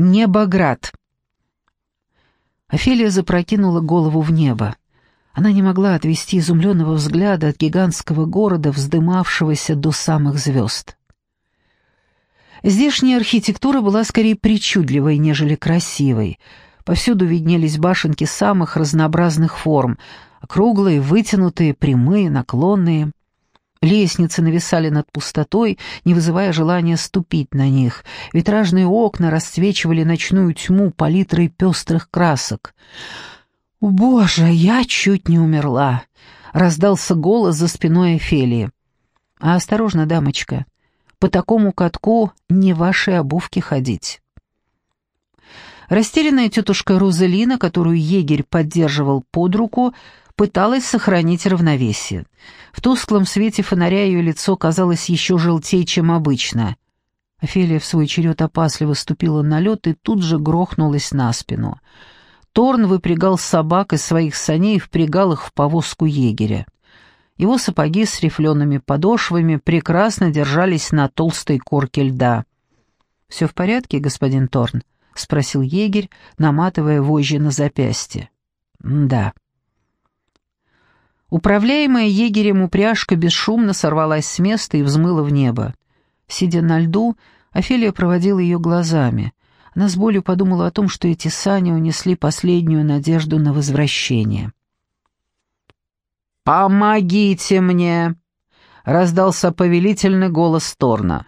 Небоград. Офелия запрокинула голову в небо. Она не могла отвести изумленного взгляда от гигантского города, вздымавшегося до самых звезд. Здешняя архитектура была скорее причудливой, нежели красивой. Повсюду виднелись башенки самых разнообразных форм — округлые, вытянутые, прямые, наклонные. Лестницы нависали над пустотой, не вызывая желания ступить на них. Витражные окна расцвечивали ночную тьму палитрой пестрых красок. «Боже, я чуть не умерла!» — раздался голос за спиной Офелии. «А осторожно, дамочка, по такому катку не вашей обувки ходить». Растерянная тетушка Розелина, которую егерь поддерживал под руку, пыталась сохранить равновесие. В тусклом свете фонаря ее лицо казалось еще желтее, чем обычно. Офелия в свой черед опасливо ступила на лед и тут же грохнулась на спину. Торн выпрягал собак из своих саней и впрягал их в повозку егеря. Его сапоги с рифлеными подошвами прекрасно держались на толстой корке льда. «Все в порядке, господин Торн?» — спросил егерь, наматывая вожжи на запястье. «Да». Управляемая егерем упряжка бесшумно сорвалась с места и взмыла в небо. Сидя на льду, Офелия проводила ее глазами. Она с болью подумала о том, что эти сани унесли последнюю надежду на возвращение. «Помогите мне!» — раздался повелительный голос Торна.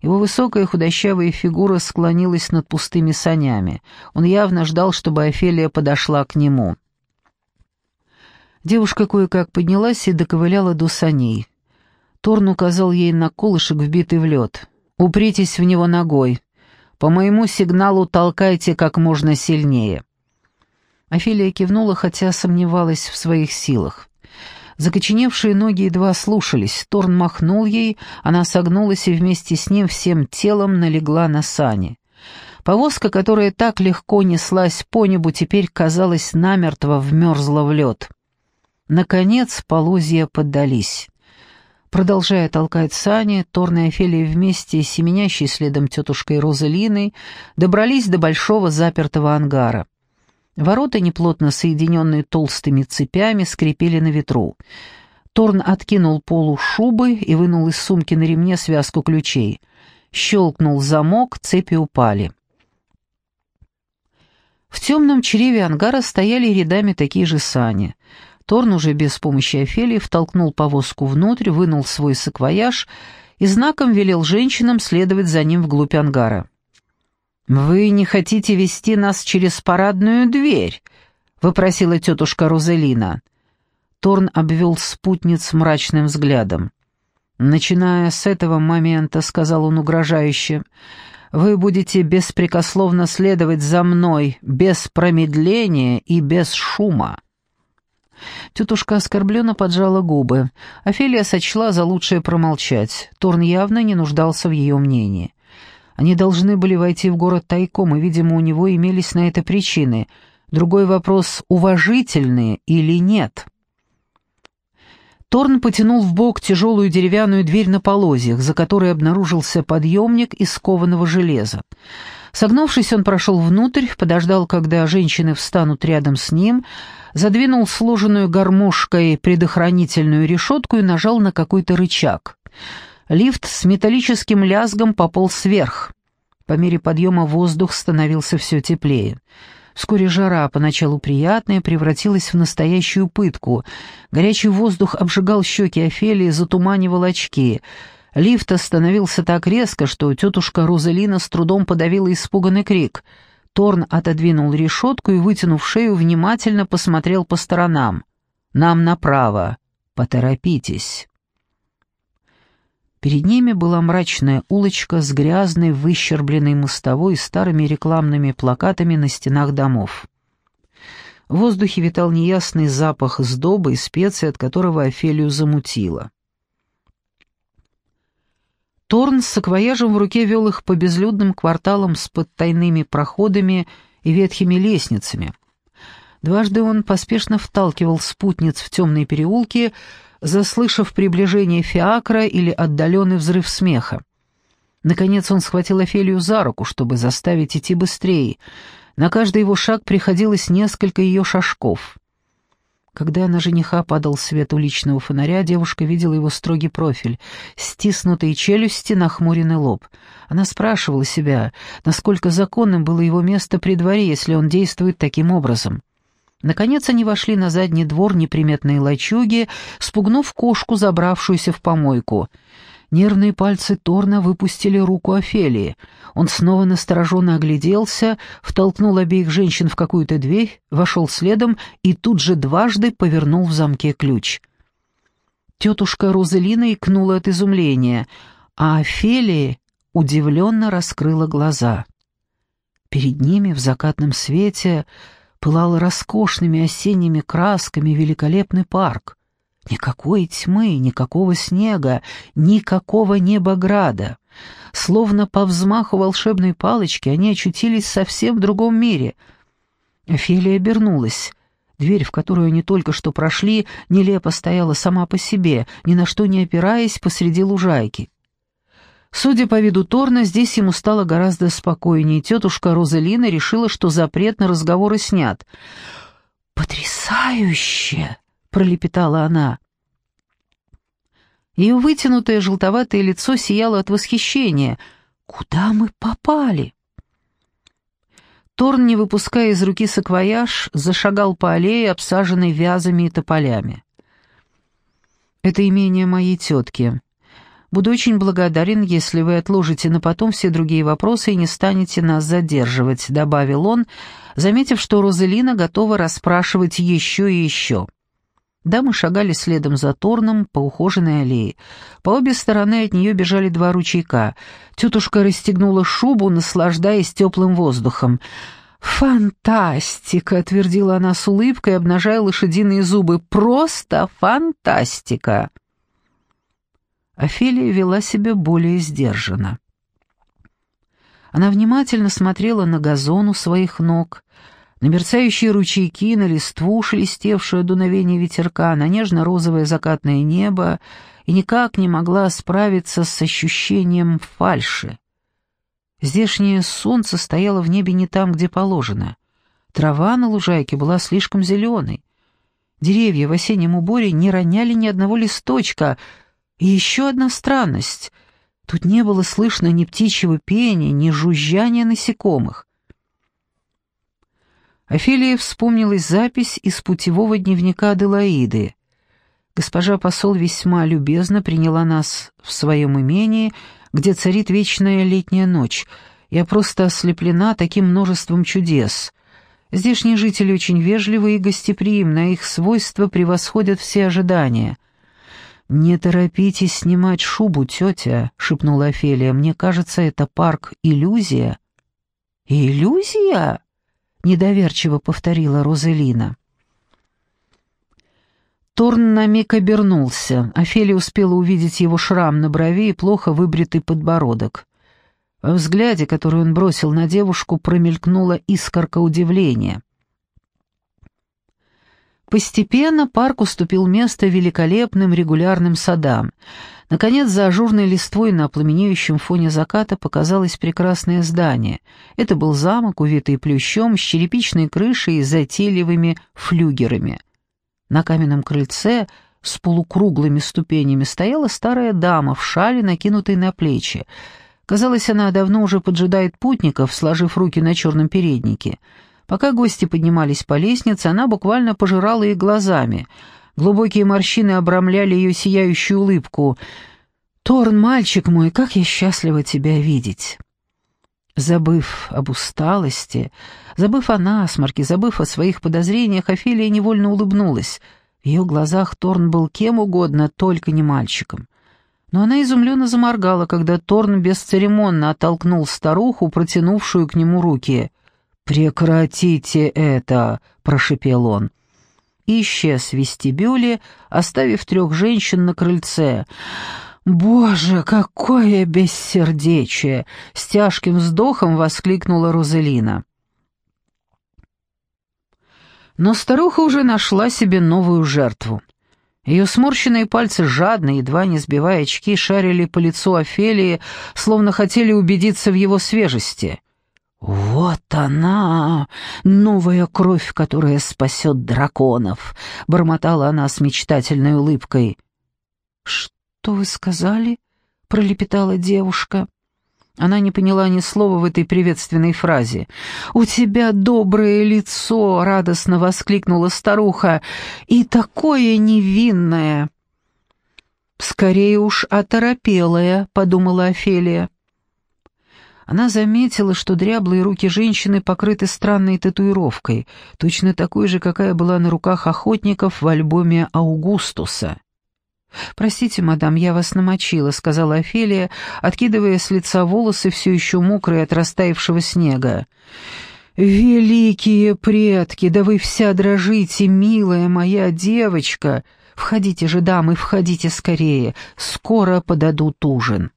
Его высокая худощавая фигура склонилась над пустыми санями. Он явно ждал, чтобы Офелия подошла к нему. Девушка кое-как поднялась и доковыляла до саней. Торн указал ей на колышек, вбитый в лед. «Упритесь в него ногой. По моему сигналу толкайте как можно сильнее». Офелия кивнула, хотя сомневалась в своих силах. Закоченевшие ноги едва слушались. Торн махнул ей, она согнулась и вместе с ним всем телом налегла на сани. Повозка, которая так легко неслась по небу, теперь казалась намертво вмерзла в лед. Наконец полозья поддались. Продолжая толкать сани, Торна и Офелия вместе с семенящей следом тетушкой Розалиной добрались до большого запертого ангара. Ворота, неплотно соединенные толстыми цепями, скрипели на ветру. Торн откинул полу шубы и вынул из сумки на ремне связку ключей. Щелкнул замок, цепи упали. В темном чреве ангара стояли рядами такие же сани — Торн уже без помощи Офелии втолкнул повозку внутрь, вынул свой саквояж и знаком велел женщинам следовать за ним вглубь ангара. «Вы не хотите вести нас через парадную дверь?» — вопросила тетушка Розелина. Торн обвел спутниц мрачным взглядом. «Начиная с этого момента», — сказал он угрожающе, — «вы будете беспрекословно следовать за мной, без промедления и без шума». Тетушка оскорбленно поджала губы. Офелия сочла за лучшее промолчать. Торн явно не нуждался в ее мнении. Они должны были войти в город тайком, и, видимо, у него имелись на это причины. Другой вопрос — уважительные или нет? Торн потянул в бок тяжелую деревянную дверь на полозьях, за которой обнаружился подъемник из кованого железа. Согнувшись, он прошел внутрь, подождал, когда женщины встанут рядом с ним, задвинул сложенную гармошкой предохранительную решетку и нажал на какой-то рычаг. Лифт с металлическим лязгом пополз вверх. По мере подъема воздух становился все теплее. Вскоре жара, поначалу приятная, превратилась в настоящую пытку. Горячий воздух обжигал щеки Офелии, затуманивал очки. Лифт остановился так резко, что тетушка Розалина с трудом подавила испуганный крик — Торн отодвинул решетку и, вытянув шею, внимательно посмотрел по сторонам. «Нам направо. Поторопитесь». Перед ними была мрачная улочка с грязной, выщербленной мостовой и старыми рекламными плакатами на стенах домов. В воздухе витал неясный запах сдобы и специй, от которого Офелию замутило. Торн с саквояжем в руке вел их по безлюдным кварталам с подтайными проходами и ветхими лестницами. Дважды он поспешно вталкивал спутниц в темные переулки, заслышав приближение фиакра или отдаленный взрыв смеха. Наконец он схватил Офелию за руку, чтобы заставить идти быстрее. На каждый его шаг приходилось несколько ее шажков. Когда на жениха падал свет уличного фонаря, девушка видела его строгий профиль, стиснутые челюсти, нахмуренный лоб. Она спрашивала себя, насколько законным было его место при дворе, если он действует таким образом. Наконец они вошли на задний двор неприметной лачуги, спугнув кошку, забравшуюся в помойку — Нервные пальцы Торна выпустили руку Офелии. Он снова настороженно огляделся, втолкнул обеих женщин в какую-то дверь, вошел следом и тут же дважды повернул в замке ключ. Тетушка Розелина икнула от изумления, а Офелия удивленно раскрыла глаза. Перед ними в закатном свете пылал роскошными осенними красками великолепный парк. Никакой тьмы, никакого снега, никакого небограда. Словно по взмаху волшебной палочки они очутились совсем в другом мире. Офелия обернулась. Дверь, в которую они только что прошли, нелепо стояла сама по себе, ни на что не опираясь посреди лужайки. Судя по виду Торна, здесь ему стало гораздо спокойнее. Тетушка Розалина решила, что запрет на разговоры снят. «Потрясающе!» Пролепетала она. Ее вытянутое желтоватое лицо сияло от восхищения. «Куда мы попали?» Торн, не выпуская из руки саквояж, зашагал по аллее, обсаженной вязами и тополями. «Это имение моей тетки. Буду очень благодарен, если вы отложите на потом все другие вопросы и не станете нас задерживать», — добавил он, заметив, что Розелина готова расспрашивать еще и еще. Дамы шагали следом за Торном по ухоженной аллее. По обе стороны от нее бежали два ручейка. Тетушка расстегнула шубу, наслаждаясь теплым воздухом. «Фантастика!» — твердила она с улыбкой, обнажая лошадиные зубы. «Просто фантастика!» Офелия вела себя более сдержанно. Она внимательно смотрела на газон у своих ног, на мерцающие ручейки, на листву, шелестевшую дуновение ветерка, на нежно-розовое закатное небо, и никак не могла справиться с ощущением фальши. Здешнее солнце стояло в небе не там, где положено. Трава на лужайке была слишком зеленой. Деревья в осеннем уборе не роняли ни одного листочка. И еще одна странность. Тут не было слышно ни птичьего пения, ни жужжания насекомых. Офелии вспомнилась запись из путевого дневника Аделаиды. Госпожа посол весьма любезно приняла нас в своем имении, где царит вечная летняя ночь. Я просто ослеплена таким множеством чудес. Здешние жители очень вежливы и гостеприимны, а их свойства превосходят все ожидания. «Не торопитесь снимать шубу, тетя», — шепнула Офелия. «Мне кажется, это парк иллюзия». «Иллюзия?» Недоверчиво повторила Розелина. Торн на миг обернулся. Офелия успела увидеть его шрам на брови и плохо выбритый подбородок. Во взгляде, который он бросил на девушку, промелькнула искорка удивления. Постепенно парк уступил место великолепным регулярным садам. Наконец, за ажурной листвой на пламенеющем фоне заката показалось прекрасное здание. Это был замок, увитый плющом, с черепичной крышей и затейливыми флюгерами. На каменном крыльце с полукруглыми ступенями стояла старая дама в шале, накинутой на плечи. Казалось, она давно уже поджидает путников, сложив руки на черном переднике — Пока гости поднимались по лестнице, она буквально пожирала их глазами. Глубокие морщины обрамляли ее сияющую улыбку. «Торн, мальчик мой, как я счастлива тебя видеть!» Забыв об усталости, забыв о насморке, забыв о своих подозрениях, Офелия невольно улыбнулась. В ее глазах Торн был кем угодно, только не мальчиком. Но она изумленно заморгала, когда Торн бесцеремонно оттолкнул старуху, протянувшую к нему руки — «Прекратите это!» — прошепел он. Исчез в вестибюле, оставив трех женщин на крыльце. «Боже, какое бессердечие!» — с тяжким вздохом воскликнула Розелина. Но старуха уже нашла себе новую жертву. Ее сморщенные пальцы жадно, едва не сбивая очки, шарили по лицу Офелии, словно хотели убедиться в его свежести. «Вот она, новая кровь, которая спасет драконов!» — бормотала она с мечтательной улыбкой. «Что вы сказали?» — пролепетала девушка. Она не поняла ни слова в этой приветственной фразе. «У тебя доброе лицо!» — радостно воскликнула старуха. «И такое невинное!» «Скорее уж оторопелая», — подумала Офелия. Она заметила, что дряблые руки женщины покрыты странной татуировкой, точно такой же, какая была на руках охотников в альбоме Аугустуса. «Простите, мадам, я вас намочила», — сказала Офелия, откидывая с лица волосы, все еще мокрые от растаявшего снега. «Великие предки, да вы вся дрожите, милая моя девочка! Входите же, дамы, входите скорее, скоро подадут ужин».